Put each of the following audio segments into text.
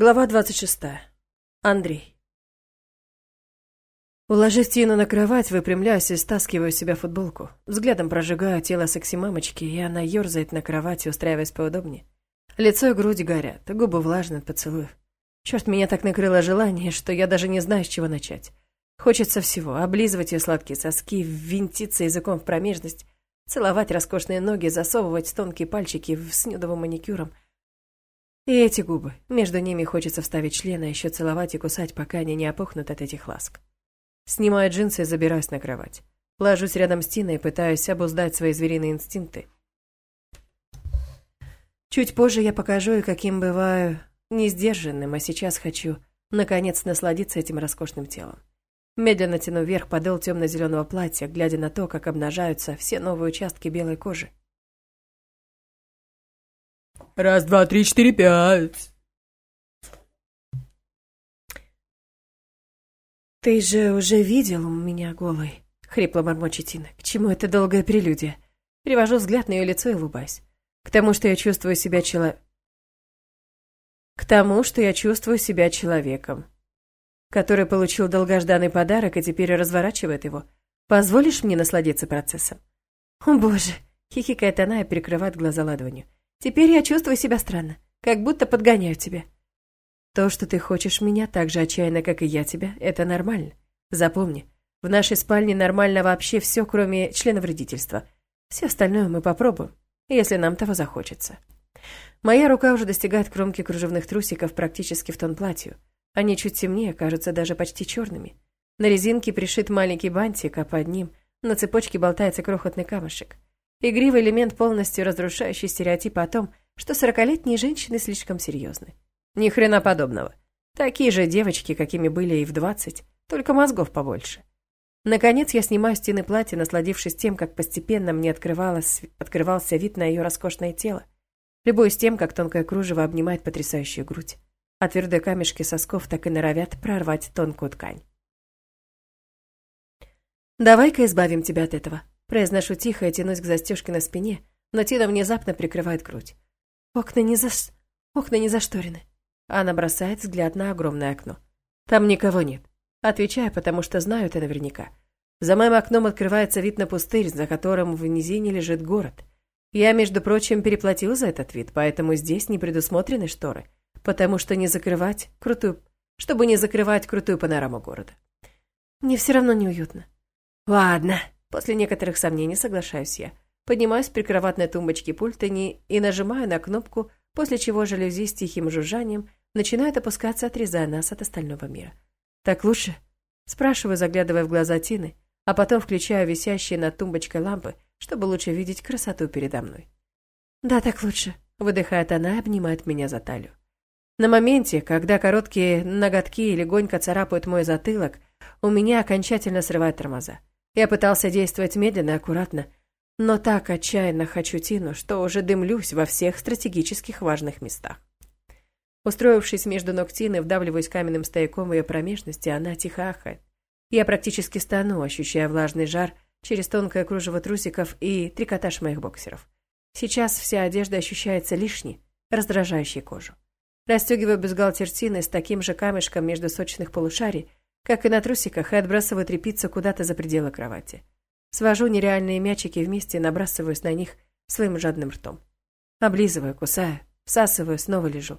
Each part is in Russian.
Глава 26. Андрей. Уложив Тину на кровать, выпрямляюсь и стаскиваю себя футболку. Взглядом прожигаю тело секси-мамочки, и она ерзает на кровати, устраиваясь поудобнее. Лицо и грудь горят, губы влажны от поцелуев. Черт, меня так накрыло желание, что я даже не знаю, с чего начать. Хочется всего. Облизывать ее сладкие соски, ввинтиться языком в промежность, целовать роскошные ноги, засовывать тонкие пальчики в снюдовым маникюром — и эти губы. Между ними хочется вставить член, а еще целовать и кусать, пока они не опухнут от этих ласк. Снимаю джинсы и забираюсь на кровать. Ложусь рядом с Тиной пытаюсь обуздать свои звериные инстинкты. Чуть позже я покажу и каким бываю несдержанным, а сейчас хочу, наконец, насладиться этим роскошным телом. Медленно тяну вверх подол темно-зеленого платья, глядя на то, как обнажаются все новые участки белой кожи. Раз, два, три, четыре, пять. «Ты же уже видел меня голой?» — хрипло бормочет Тина. «К чему это долгая прелюдия?» Перевожу взгляд на ее лицо и улыбаюсь. «К тому, что я чувствую себя чело... К тому, что я чувствую себя человеком, который получил долгожданный подарок и теперь разворачивает его. Позволишь мне насладиться процессом?» «О, боже!» — хихикает она и перекрывает глаза ладонью. Теперь я чувствую себя странно, как будто подгоняю тебя. То, что ты хочешь меня так же отчаянно, как и я тебя, это нормально. Запомни, в нашей спальне нормально вообще все, кроме члена вредительства. Все остальное мы попробуем, если нам того захочется. Моя рука уже достигает кромки кружевных трусиков практически в тон платью. Они чуть темнее, кажутся даже почти черными. На резинке пришит маленький бантик, а под ним на цепочке болтается крохотный камушек. Игривый элемент, полностью разрушающий стереотипы о том, что сорокалетние женщины слишком серьезны. Ни хрена подобного. Такие же девочки, какими были и в двадцать, только мозгов побольше. Наконец я снимаю стены платья, насладившись тем, как постепенно мне открывался вид на ее роскошное тело. Любуюсь тем, как тонкое кружево обнимает потрясающую грудь, а твердые камешки сосков так и норовят прорвать тонкую ткань. «Давай-ка избавим тебя от этого», Произношу тихо и тянусь к застежке на спине, но Тина внезапно прикрывает грудь. Окна не за... Окна не зашторены. Она бросает взгляд на огромное окно. Там никого нет. Отвечаю, потому что знаю это наверняка. За моим окном открывается вид на пустырь, за которым в низине лежит город. Я, между прочим, переплатил за этот вид, поэтому здесь не предусмотрены шторы, потому что не закрывать крутую... чтобы не закрывать крутую панораму города. Мне все равно неуютно. Ладно, После некоторых сомнений соглашаюсь я. Поднимаюсь с прикроватной тумбочки пульта и нажимаю на кнопку, после чего жалюзи с тихим жужжанием начинают опускаться, отрезая нас от остального мира. «Так лучше?» Спрашиваю, заглядывая в глаза Тины, а потом включаю висящие над тумбочкой лампы, чтобы лучше видеть красоту передо мной. «Да, так лучше», — выдыхает она и обнимает меня за талию. На моменте, когда короткие ноготки легонько царапают мой затылок, у меня окончательно срывает тормоза. Я пытался действовать медленно и аккуратно, но так отчаянно хочу Тину, что уже дымлюсь во всех стратегических важных местах. Устроившись между ног Тины, вдавливаюсь каменным стояком в ее промежности, она тихо ахает. Я практически стану, ощущая влажный жар через тонкое кружево трусиков и трикотаж моих боксеров. Сейчас вся одежда ощущается лишней, раздражающей кожу. Расстегиваю бюстгальтер Тины с таким же камешком между сочных полушарий, как и на трусиках, и отбрасываю трепицу куда-то за пределы кровати. Свожу нереальные мячики вместе и набрасываюсь на них своим жадным ртом. Облизываю, кусаю, всасываю, снова лежу.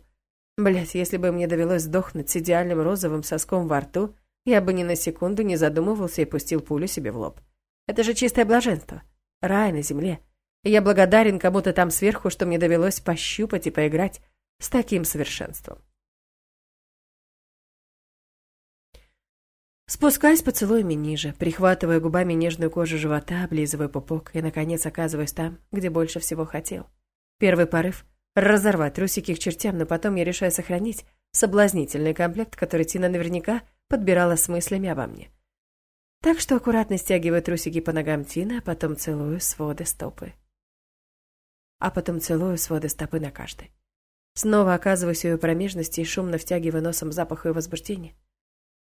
Блять, если бы мне довелось сдохнуть с идеальным розовым соском во рту, я бы ни на секунду не задумывался и пустил пулю себе в лоб. Это же чистое блаженство. Рай на земле. И я благодарен кому-то там сверху, что мне довелось пощупать и поиграть с таким совершенством. Спускаюсь поцелуями ниже, прихватывая губами нежную кожу живота, облизывая пупок и, наконец, оказываюсь там, где больше всего хотел. Первый порыв — разорвать трусики к чертям, но потом я решаю сохранить соблазнительный комплект, который Тина наверняка подбирала с мыслями обо мне. Так что аккуратно стягиваю трусики по ногам Тины, а потом целую своды стопы. А потом целую своды стопы на каждой. Снова оказываюсь у ее промежности и шумно втягиваю носом запах ее возбуждения.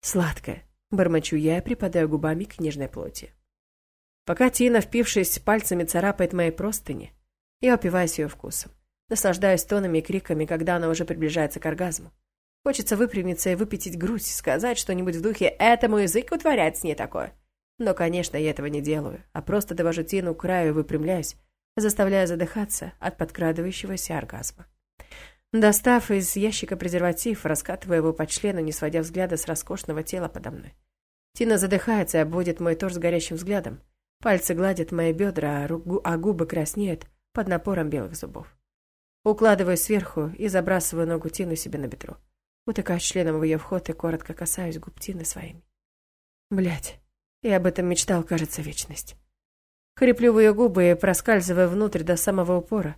Сладкое, Бормочу я и припадаю губами к нежной плоти. Пока Тина, впившись пальцами, царапает мои простыни, я упиваюсь ее вкусом. Наслаждаюсь тонами и криками, когда она уже приближается к оргазму. Хочется выпрямиться и выпятить грудь, сказать что-нибудь в духе «этому язык утворяет с ней такое». Но, конечно, я этого не делаю, а просто довожу Тину к краю и выпрямляюсь, заставляя задыхаться от подкрадывающегося оргазма. Достав из ящика презерватив, раскатывая его по члену, не сводя взгляда с роскошного тела подо мной. Тина задыхается и обводит мой торс горящим взглядом. Пальцы гладят мои бедра, а, а губы краснеют под напором белых зубов. Укладываю сверху и забрасываю ногу Тину себе на бедро. Утыкаюсь членом в ее вход и коротко касаюсь губ Тины своими. Блять, я об этом мечтал, кажется, вечность. Хриплю в ее губы и проскальзываю внутрь до самого упора.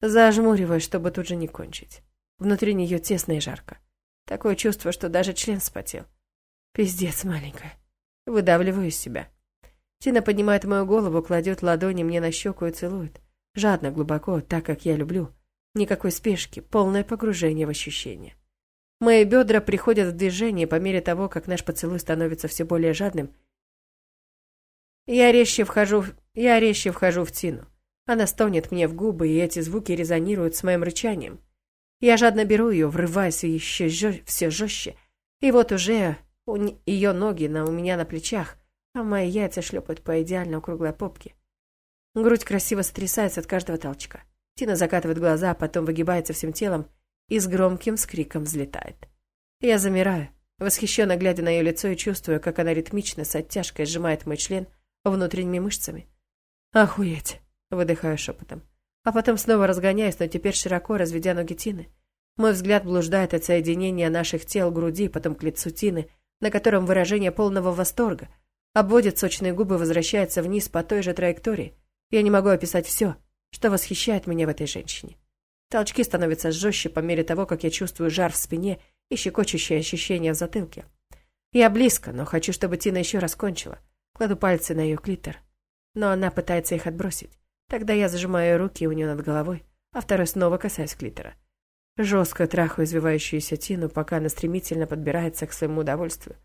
Зажмуриваюсь, чтобы тут же не кончить. Внутри нее тесно и жарко. Такое чувство, что даже член спотел. Пиздец, маленькая. Выдавливаю из себя. Тина поднимает мою голову, кладет ладони мне на щеку и целует. Жадно, глубоко, так, как я люблю. Никакой спешки, полное погружение в ощущения. Мои бедра приходят в движение по мере того, как наш поцелуй становится все более жадным. Я резче вхожу, я резче вхожу в Тину. Она стонет мне в губы, и эти звуки резонируют с моим рычанием. Я жадно беру ее, врываясь еще жё, все жестче. И вот уже у ее ноги на, у меня на плечах, а мои яйца шлепают по идеально круглой попке. Грудь красиво сотрясается от каждого толчка. Тина закатывает глаза, а потом выгибается всем телом и с громким скриком взлетает. Я замираю, восхищенно глядя на ее лицо и чувствую, как она ритмично с оттяжкой сжимает мой член внутренними мышцами. «Охуеть!» — выдыхаю шепотом. А потом снова разгоняюсь, но теперь широко разведя ноги Тины. Мой взгляд блуждает от соединения наших тел груди, потом к лицу Тины, на котором выражение полного восторга. Обводит сочные губы, возвращается вниз по той же траектории. Я не могу описать все, что восхищает меня в этой женщине. Толчки становятся жестче по мере того, как я чувствую жар в спине и щекочущее ощущение в затылке. Я близко, но хочу, чтобы Тина еще раз кончила. Кладу пальцы на ее клитор. Но она пытается их отбросить. Тогда я зажимаю руки у нее над головой, а второй снова касаюсь клитора. Жестко трахаю извивающуюся Тину, пока она стремительно подбирается к своему удовольствию.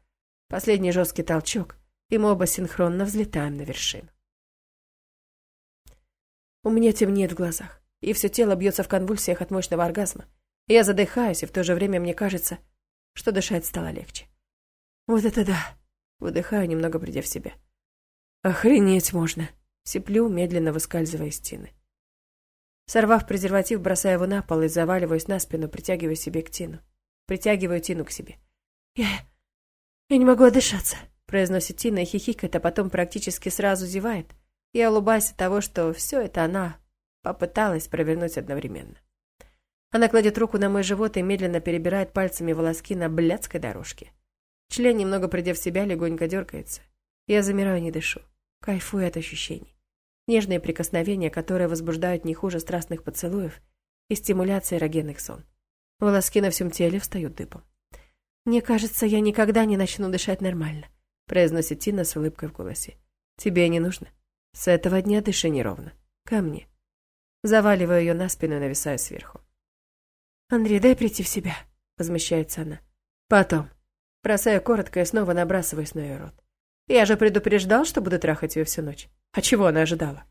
Последний жесткий толчок, и мы оба синхронно взлетаем на вершину. У меня темнеет в глазах и все тело бьется в конвульсиях от мощного оргазма. Я задыхаюсь, и в то же время мне кажется, что дышать стало легче. Вот это да! Выдыхаю, немного придя в себя. Охренеть можно! Сиплю, медленно выскальзывая из стены. Сорвав презерватив, бросаю его на пол и заваливаюсь на спину, притягивая себе к Тину. Притягиваю Тину к себе. «Я... я не могу отдышаться», — произносит Тина и хихикает, а потом практически сразу зевает. Я улыбаюсь от того, что все это она Попыталась провернуть одновременно. Она кладет руку на мой живот и медленно перебирает пальцами волоски на блядской дорожке. Член, немного придя в себя, легонько дергается. Я замираю, не дышу. Кайфую от ощущений. Нежные прикосновения, которые возбуждают не хуже страстных поцелуев и стимуляция эрогенных сон. Волоски на всем теле встают дыбом. «Мне кажется, я никогда не начну дышать нормально», произносит Тина с улыбкой в голосе. «Тебе не нужно. С этого дня дыши неровно. Ко мне». Заваливаю ее на спину и нависаю сверху. «Андрей, дай прийти в себя», — возмущается она. «Потом». Бросаю коротко и снова набрасываюсь на ее рот. Я же предупреждал, что буду трахать ее всю ночь. А чего она ожидала?